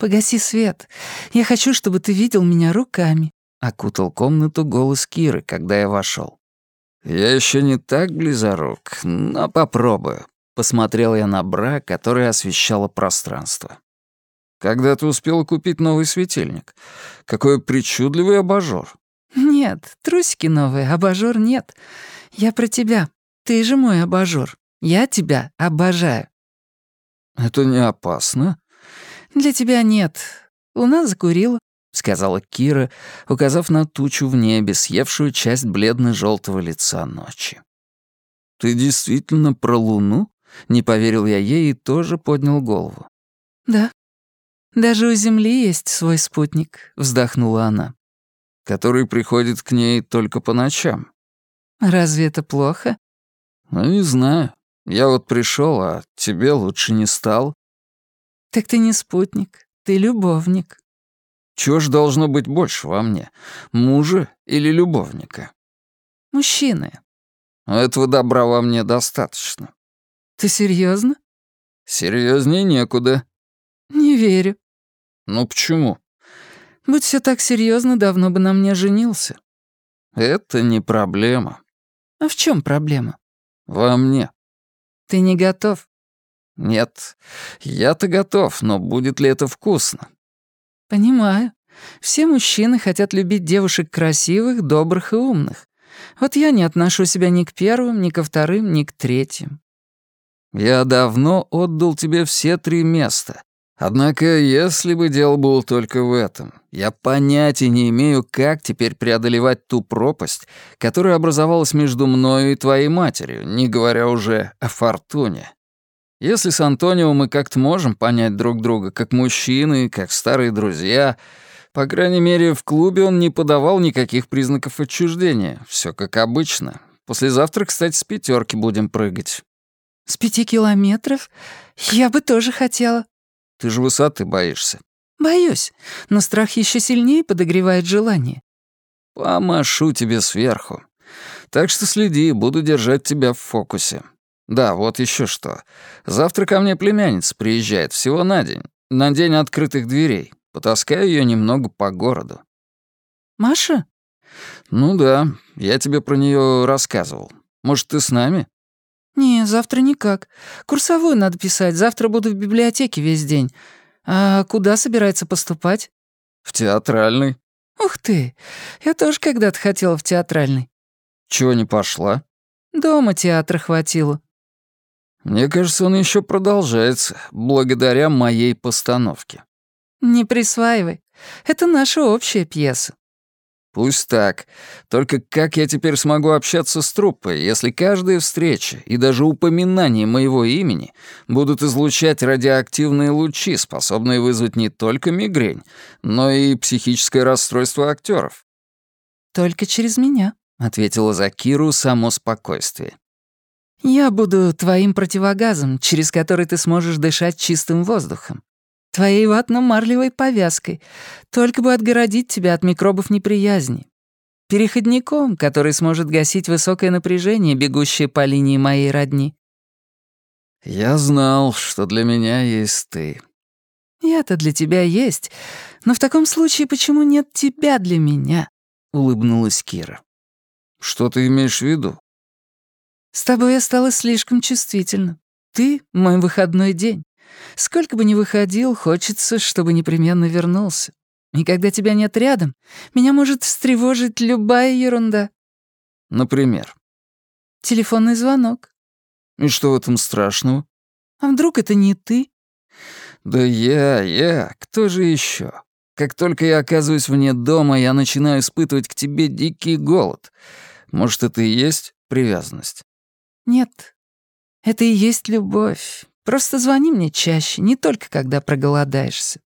«Погаси свет. Я хочу, чтобы ты видел меня руками», — окутал комнату голос Киры, когда я вошел. «Я еще не так близорук, но попробую», — посмотрел я на бра, которая освещала пространство. «Когда ты успела купить новый светильник? Какой причудливый абажур!» «Нет, трусики новые, абажур нет. Я про тебя. Ты же мой абажур. Я тебя обожаю». «Это не опасно?» «Для тебя нет. У нас закурила», — сказала Кира, указав на тучу в небе, съевшую часть бледно желтого лица ночи. «Ты действительно про Луну?» — не поверил я ей и тоже поднял голову. «Да. Даже у Земли есть свой спутник», — вздохнула она. «Который приходит к ней только по ночам». «Разве это плохо?» «Ну, не знаю. Я вот пришел, а тебе лучше не стал». «Так ты не спутник, ты любовник». «Чего ж должно быть больше во мне, мужа или любовника?» «Мужчины». «Этого добра во мне достаточно». «Ты серьезно? Серьезнее некуда». «Не верю». «Ну почему?» «Будь все так серьезно, давно бы на мне женился». «Это не проблема». «А в чем проблема?» «Во мне». «Ты не готов?» «Нет, я-то готов, но будет ли это вкусно?» «Понимаю. Все мужчины хотят любить девушек красивых, добрых и умных. Вот я не отношу себя ни к первым, ни ко вторым, ни к третьим». «Я давно отдал тебе все три места. Однако, если бы дело было только в этом, я понятия не имею, как теперь преодолевать ту пропасть, которая образовалась между мною и твоей матерью, не говоря уже о фортуне. Если с Антонио мы как-то можем понять друг друга, как мужчины, как старые друзья, по крайней мере, в клубе он не подавал никаких признаков отчуждения. Все как обычно. Послезавтра, кстати, с пятерки будем прыгать. «С пяти километров? Я бы тоже хотела». Ты же высоты боишься. «Боюсь, но страх еще сильнее подогревает желание». «Помашу тебе сверху. Так что следи, буду держать тебя в фокусе. Да, вот еще что. Завтра ко мне племянница приезжает всего на день. На день открытых дверей. Потаскаю ее немного по городу. Маша? Ну да, я тебе про нее рассказывал. Может, ты с нами? Не, завтра никак. Курсовую надо писать. Завтра буду в библиотеке весь день. А куда собирается поступать? В театральный. Ух ты, я тоже когда-то хотела в театральный. Чего не пошла? Дома театра хватило. Мне кажется, он еще продолжается, благодаря моей постановке. Не присваивай. Это наша общая пьеса. Пусть так. Только как я теперь смогу общаться с труппой, если каждая встреча и даже упоминание моего имени будут излучать радиоактивные лучи, способные вызвать не только мигрень, но и психическое расстройство актеров? «Только через меня», — ответила Закиру само спокойствие. Я буду твоим противогазом, через который ты сможешь дышать чистым воздухом. Твоей ватно-марлевой повязкой, только бы отгородить тебя от микробов неприязни. Переходником, который сможет гасить высокое напряжение, бегущее по линии моей родни. Я знал, что для меня есть ты. Я-то для тебя есть, но в таком случае почему нет тебя для меня? Улыбнулась Кира. Что ты имеешь в виду? С тобой я стала слишком чувствительна. Ты — мой выходной день. Сколько бы ни выходил, хочется, чтобы непременно вернулся. И когда тебя нет рядом, меня может встревожить любая ерунда. Например? Телефонный звонок. И что в этом страшного? А вдруг это не ты? Да я, я, кто же еще? Как только я оказываюсь вне дома, я начинаю испытывать к тебе дикий голод. Может, это и есть привязанность? Нет, это и есть любовь. Просто звони мне чаще, не только когда проголодаешься.